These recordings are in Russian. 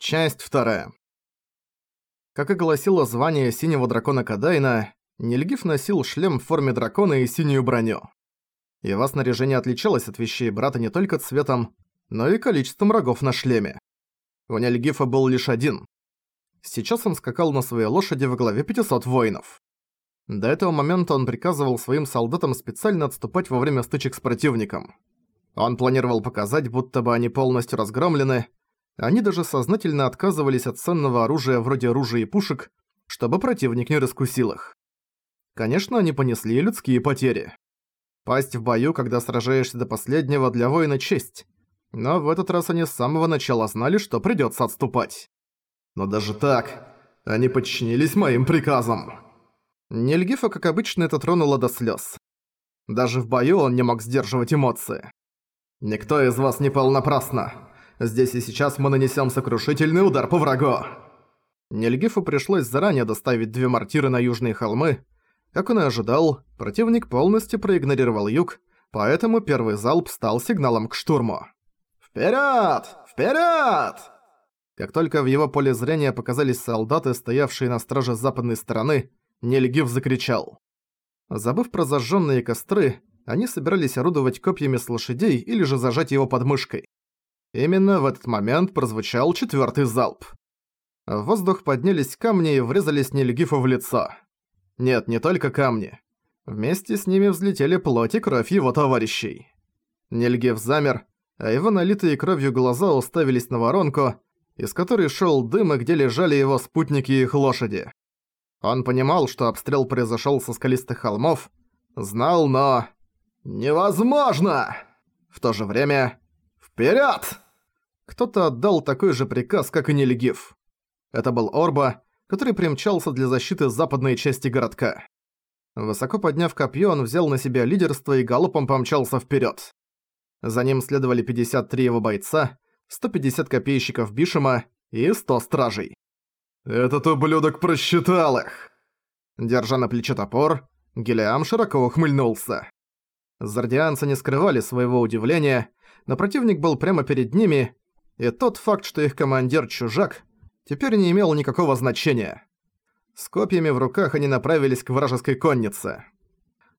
Часть вторая. Как и гласило звание синего дракона Кадайна, Нильгиф носил шлем в форме дракона и синюю броню. Его снаряжение отличалось от вещей брата не только цветом, но и количеством рогов на шлеме. У Нильгифа был лишь один. Сейчас он скакал на своей лошади во главе 500 воинов. До этого момента он приказывал своим солдатам специально отступать во время стычек с противником. Он планировал показать, будто бы они полностью разгромлены, они даже сознательно отказывались от ценного оружия вроде оружия и пушек, чтобы противник не раскусил их. Конечно, они понесли людские потери. Пасть в бою, когда сражаешься до последнего, для воина честь. Но в этот раз они с самого начала знали, что придётся отступать. Но даже так, они подчинились моим приказам. Нельгифа, как обычно, это тронуло до слёз. Даже в бою он не мог сдерживать эмоции. «Никто из вас не пал напрасно. Здесь и сейчас мы нанесем сокрушительный удар по врагу!» Нельгифу пришлось заранее доставить две мортиры на южные холмы. Как он и ожидал, противник полностью проигнорировал юг, поэтому первый залп стал сигналом к штурму. «Вперёд! Вперёд!» Как только в его поле зрения показались солдаты, стоявшие на страже западной стороны, Нельгиф закричал. Забыв про зажженные костры, они собирались орудовать копьями с лошадей или же зажать его подмышкой. Именно в этот момент прозвучал четвертый залп. В воздух поднялись камни и врезались Нильгифу в лицо. Нет, не только камни. Вместе с ними взлетели плоть и кровь его товарищей. Нильгиф замер, а его налитые кровью глаза уставились на воронку, из которой шел дым и где лежали его спутники и их лошади. Он понимал, что обстрел произошел со скалистых холмов, знал, но... «Невозможно!» В то же время «Вперед!» Кто-то отдал такой же приказ, как и Нелегив. Это был Орба, который примчался для защиты западной части городка. Высоко подняв копье, он взял на себя лидерство и галопом помчался вперед. За ним следовали 53 его бойца, 150 копейщиков Бишема и 100 стражей. «Этот ублюдок просчитал их!» Держа на плече топор, Гелиам широко ухмыльнулся. Зардианцы не скрывали своего удивления, но противник был прямо перед ними, и тот факт, что их командир чужак, теперь не имел никакого значения. С копьями в руках они направились к вражеской коннице.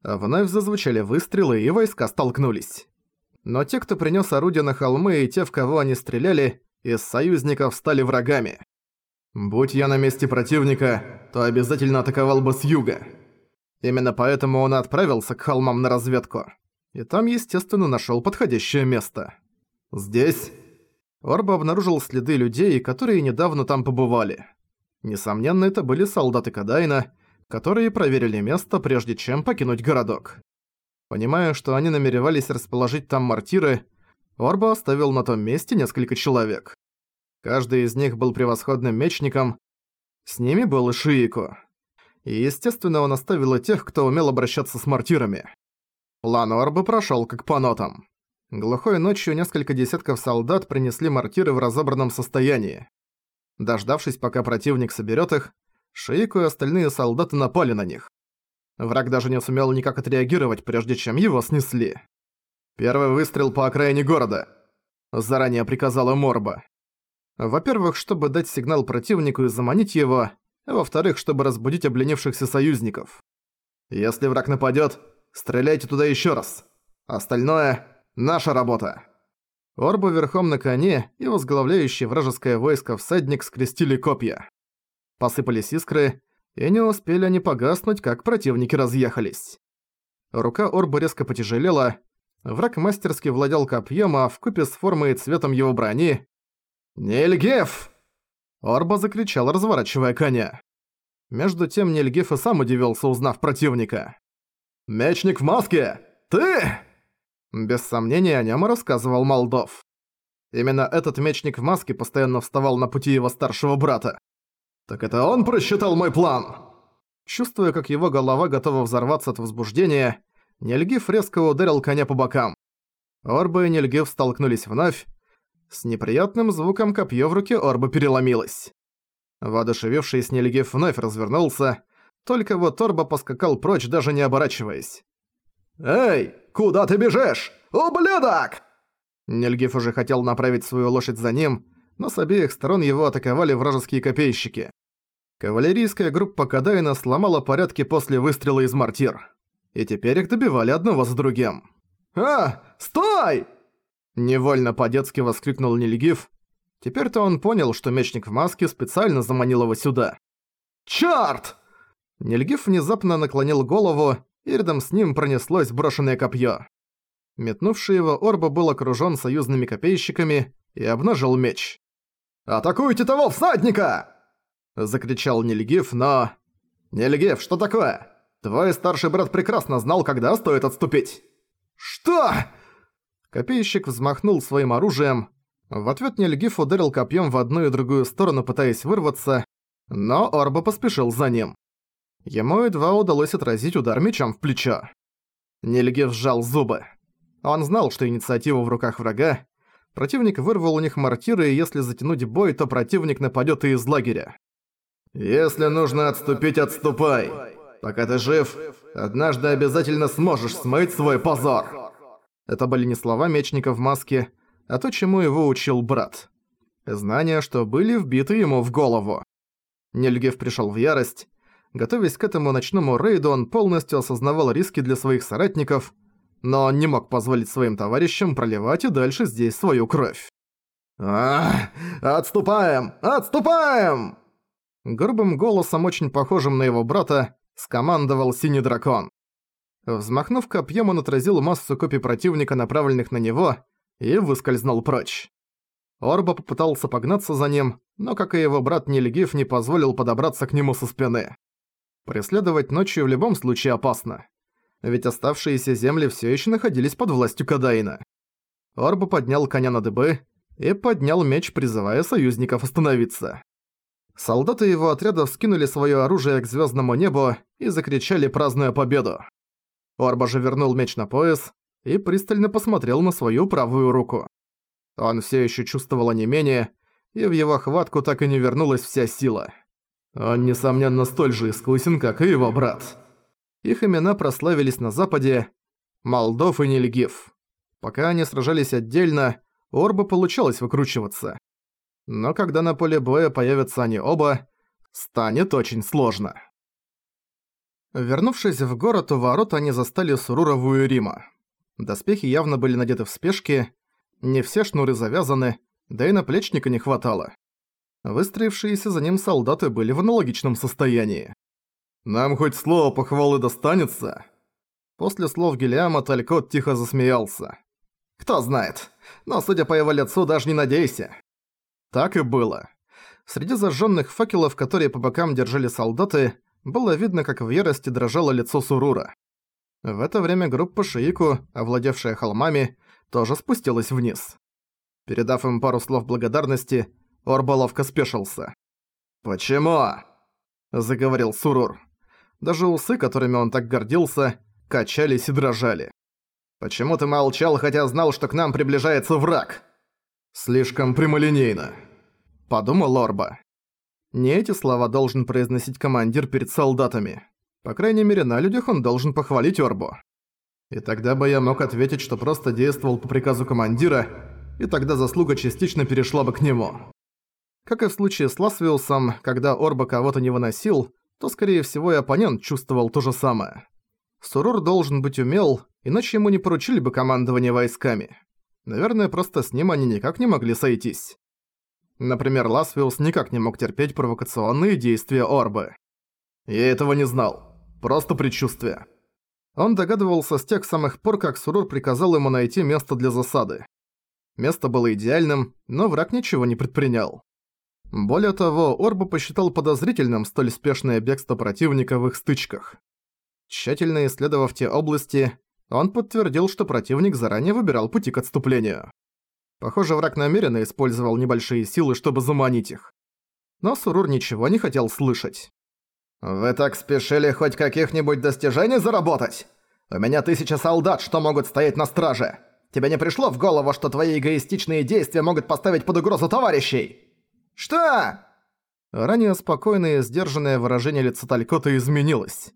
Вновь зазвучали выстрелы, и войска столкнулись. Но те, кто принес орудия на холмы, и те, в кого они стреляли, из союзников стали врагами. «Будь я на месте противника, то обязательно атаковал бы с юга». Именно поэтому он отправился к холмам на разведку и там, естественно, нашёл подходящее место. Здесь Орба обнаружил следы людей, которые недавно там побывали. Несомненно, это были солдаты Кадайна, которые проверили место, прежде чем покинуть городок. Понимая, что они намеревались расположить там мортиры, Орба оставил на том месте несколько человек. Каждый из них был превосходным мечником, с ними был и Шиико. И, естественно, он оставил и тех, кто умел обращаться с мортирами. План Орбы прошёл как по нотам. Глухой ночью несколько десятков солдат принесли мортиры в разобранном состоянии. Дождавшись, пока противник соберёт их, Шейку и остальные солдаты напали на них. Враг даже не сумел никак отреагировать, прежде чем его снесли. «Первый выстрел по окраине города», – заранее приказала Морба. Во-первых, чтобы дать сигнал противнику и заманить его, а во-вторых, чтобы разбудить обленившихся союзников. Если враг нападёт, Стреляйте туда еще раз. Остальное – наша работа». Орба верхом на коне и возглавляющий вражеское войско всадник скрестили копья. Посыпались искры, и не успели они погаснуть, как противники разъехались. Рука Орба резко потяжелела, враг мастерски владел копьем, а вкупе с формой и цветом его брони... «Нельгеф!» Орба закричал, разворачивая коня. Между тем Нельгеф и сам удивился, узнав противника. «Мечник в маске! Ты!» Без сомнения о нем рассказывал Молдов. Именно этот мечник в маске постоянно вставал на пути его старшего брата. «Так это он просчитал мой план!» Чувствуя, как его голова готова взорваться от возбуждения, Нельгиф резко ударил коня по бокам. Орба и Нельгиф столкнулись вновь. С неприятным звуком копье в руке Орба переломилось. Воодушевившийся Нельгиф вновь развернулся, только вот Торба поскакал прочь, даже не оборачиваясь. «Эй, куда ты бежишь? Ублюдок!» Нельгиф уже хотел направить свою лошадь за ним, но с обеих сторон его атаковали вражеские копейщики. Кавалерийская группа Кадайна сломала порядки после выстрела из мортир. И теперь их добивали одного за другим. «А, стой!» Невольно по-детски воскликнул Нильгиф. Теперь-то он понял, что мечник в маске специально заманил его сюда. «Чёрт!» Нильгиф внезапно наклонил голову, и рядом с ним пронеслось брошенное копье. Метнувший его Орба был окружен союзными копейщиками и обнажил меч. «Атакуйте того всадника!» Закричал Нильгиф, но... «Нильгиф, что такое? Твой старший брат прекрасно знал, когда стоит отступить». «Что?» Копейщик взмахнул своим оружием. В ответ Нильгиф ударил копьем в одну и другую сторону, пытаясь вырваться, но Орба поспешил за ним. Ему едва удалось отразить удар мечом в плечо. Нильгиф сжал зубы. Он знал, что инициатива в руках врага. Противник вырвал у них мортиры, и если затянуть бой, то противник нападёт и из лагеря. «Если нужно отступить, отступай. Пока ты жив, однажды обязательно сможешь смыть свой позор». Это были не слова мечника в маске, а то, чему его учил брат. Знания, что были вбиты ему в голову. Нельгев пришёл в ярость. Готовясь к этому ночному рейду, он полностью осознавал риски для своих соратников, но он не мог позволить своим товарищам проливать и дальше здесь свою кровь. «Ах, отступаем! Отступаем!» Грубым голосом, очень похожим на его брата, скомандовал Синий Дракон. Взмахнув копьем, он отразил массу копий противника, направленных на него, и выскользнул прочь. Орба попытался погнаться за ним, но, как и его брат Нильгиф, не позволил подобраться к нему со спины. Преследовать ночью в любом случае опасно ведь оставшиеся земли все еще находились под властью Кадаина. Орба поднял коня на дыбы и поднял меч, призывая союзников остановиться. Солдаты его отряда вскинули свое оружие к звездному небу и закричали, празднуя победу. Орба же вернул меч на пояс и пристально посмотрел на свою правую руку. Он все еще чувствовал онемение, и в его хватку так и не вернулась вся сила. Он, несомненно, столь же искусен, как и его брат. Их имена прославились на Западе Молдов и Нильгиф. Пока они сражались отдельно, у Орба получалось выкручиваться. Но когда на поле боя появятся они оба, станет очень сложно. Вернувшись в город, у ворот они застали Суруровую Рима. Доспехи явно были надеты в спешке, не все шнуры завязаны, да и наплечника не хватало. Выстроившиеся за ним солдаты были в аналогичном состоянии. «Нам хоть слово похвалы достанется?» После слов Гелиама Талькот тихо засмеялся. «Кто знает, но судя по его лицу, даже не надейся». Так и было. Среди зажженных факелов, которые по бокам держали солдаты, было видно, как в ярости дрожало лицо Сурура. В это время группа Шиику, овладевшая холмами, тоже спустилась вниз. Передав им пару слов благодарности, Орба ловко спешился. «Почему?» – заговорил Сурур. Даже усы, которыми он так гордился, качались и дрожали. «Почему ты молчал, хотя знал, что к нам приближается враг?» «Слишком прямолинейно», — подумал Орба. Не эти слова должен произносить командир перед солдатами. По крайней мере, на людях он должен похвалить Орбу. И тогда бы я мог ответить, что просто действовал по приказу командира, и тогда заслуга частично перешла бы к нему. Как и в случае с Ласвиусом, когда Орба кого-то не выносил, то, скорее всего, и оппонент чувствовал то же самое. Сурур должен быть умел, иначе ему не поручили бы командование войсками. Наверное, просто с ним они никак не могли сойтись. Например, Ласвиус никак не мог терпеть провокационные действия Орбы. Я этого не знал. Просто предчувствие. Он догадывался с тех самых пор, как Сурур приказал ему найти место для засады. Место было идеальным, но враг ничего не предпринял. Более того, Орба посчитал подозрительным столь спешное бегство противника в их стычках. Тщательно исследовав те области, он подтвердил, что противник заранее выбирал пути к отступлению. Похоже, враг намеренно использовал небольшие силы, чтобы заманить их. Но Сурур ничего не хотел слышать. «Вы так спешили хоть каких-нибудь достижений заработать? У меня тысяча солдат, что могут стоять на страже. Тебе не пришло в голову, что твои эгоистичные действия могут поставить под угрозу товарищей?» «Что?» Ранее спокойное и сдержанное выражение лица Талькота изменилось.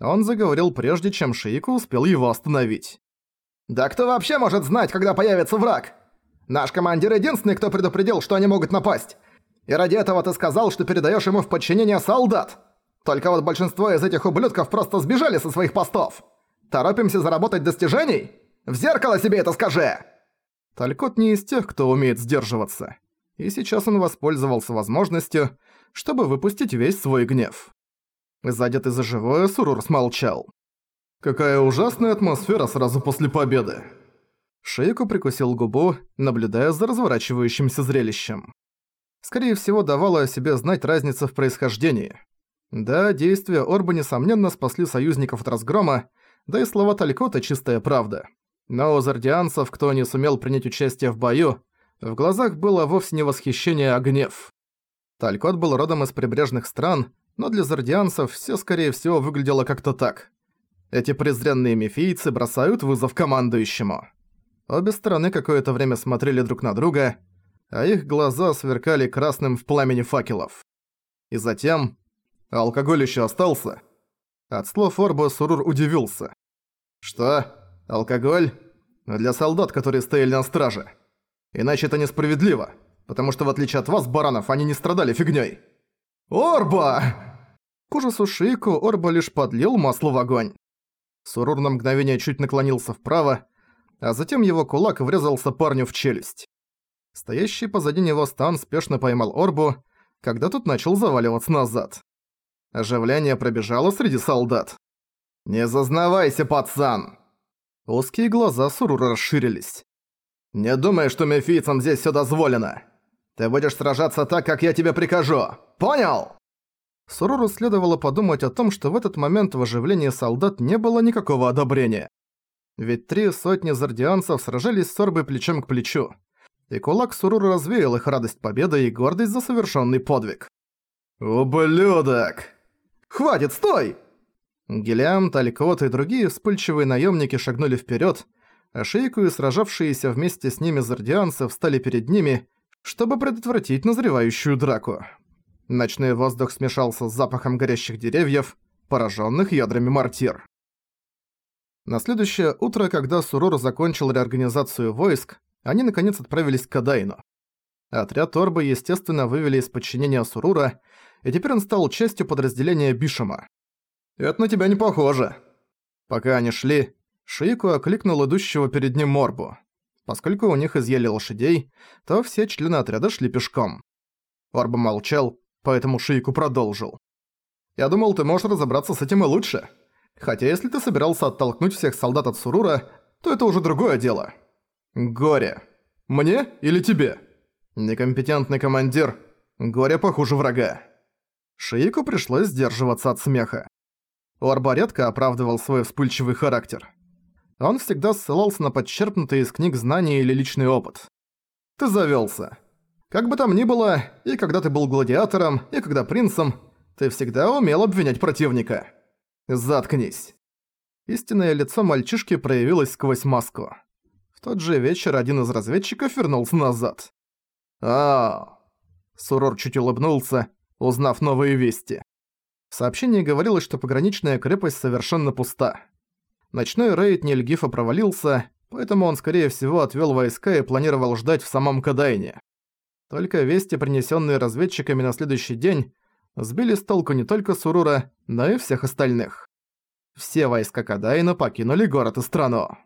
Он заговорил прежде, чем Шиику успел его остановить. «Да кто вообще может знать, когда появится враг? Наш командир единственный, кто предупредил, что они могут напасть. И ради этого ты сказал, что передаешь ему в подчинение солдат. Только вот большинство из этих ублюдков просто сбежали со своих постов. Торопимся заработать достижений? В зеркало себе это скажи!» Талькот не из тех, кто умеет сдерживаться. И сейчас он воспользовался возможностью, чтобы выпустить весь свой гнев. Задетый за живое, Сурур смолчал. «Какая ужасная атмосфера сразу после победы!» Шейку прикусил губу, наблюдая за разворачивающимся зрелищем. Скорее всего, давала о себе знать разница в происхождении. Да, действия Орба несомненно спасли союзников от разгрома, да и слова Талькота чистая правда. Но у зардианцев, кто не сумел принять участие в бою, в глазах было вовсе не восхищение, а гнев. Талькот был родом из прибрежных стран, но для зардианцев все скорее всего выглядело как-то так. Эти презренные мифийцы бросают вызов командующему. Обе стороны какое-то время смотрели друг на друга, а их глаза сверкали красным в пламени факелов. И затем... Алкоголь еще остался. От слов Орба Сурур удивился. «Что? Алкоголь? Для солдат, которые стояли на страже. Иначе это несправедливо, потому что в отличие от вас, баранов, они не страдали фигней. «Орба!» К ужасу Шиику Орба лишь подлил масло в огонь. Сурур на мгновение чуть наклонился вправо, а затем его кулак врезался парню в челюсть. Стоящий позади него Стан спешно поймал Орбу, когда тот начал заваливаться назад. Оживление пробежало среди солдат. «Не зазнавайся, пацан!» Узкие глаза Сурура расширились. «Не думай, что мефийцам здесь всё дозволено. Ты будешь сражаться так, как я тебе прикажу. Понял?» Суруру следовало подумать о том, что в этот момент в оживлении солдат не было никакого одобрения. Ведь три сотни зардианцев сражались с Сорбой плечом к плечу, и кулак Суруру развеял их радость победы и гордость за совершенный подвиг. «Ублюдок!» «Хватит, стой!» Гелиам, Талькот и другие вспыльчивые наемники шагнули вперед, а Шейку и сражавшиеся вместе с ними зардианцы встали перед ними, чтобы предотвратить назревающую драку. Ночной воздух смешался с запахом горящих деревьев, пораженных ядрами мортир. На следующее утро, когда Сурор закончил реорганизацию войск, они наконец отправились к Кадайну. Отряд Орбы, естественно, вывели из подчинения Сурура, и теперь он стал частью подразделения Бишама. «Это на тебя не похоже». Пока они шли, Шиику окликнул идущего перед ним Морбу. Поскольку у них изъели лошадей, то все члены отряда шли пешком. Орба молчал, поэтому Шиику продолжил. «Я думал, ты можешь разобраться с этим и лучше. Хотя если ты собирался оттолкнуть всех солдат от Сурура, то это уже другое дело. Горе. Мне или тебе? Некомпетентный командир. Горе похуже врага». Шиику пришлось сдерживаться от смеха. Орба редко оправдывал свой вспыльчивый характер. Он всегда ссылался на подчерпнутые из книг знания или личный опыт. «Ты завёлся. Как бы там ни было, и когда ты был гладиатором, и когда принцем, ты всегда умел обвинять противника. Заткнись». Истинное лицо мальчишки проявилось сквозь маску. В тот же вечер один из разведчиков вернулся назад. а Сурор чуть улыбнулся, узнав новые вести. В сообщении говорилось, что пограничная крепость совершенно пуста. Ночной рейд Нильгифа провалился, поэтому он, скорее всего, отвёл войска и планировал ждать в самом Кадайне. Только вести, принесённые разведчиками на следующий день, сбили с толку не только Сурура, но и всех остальных. Все войска Кадайна покинули город и страну.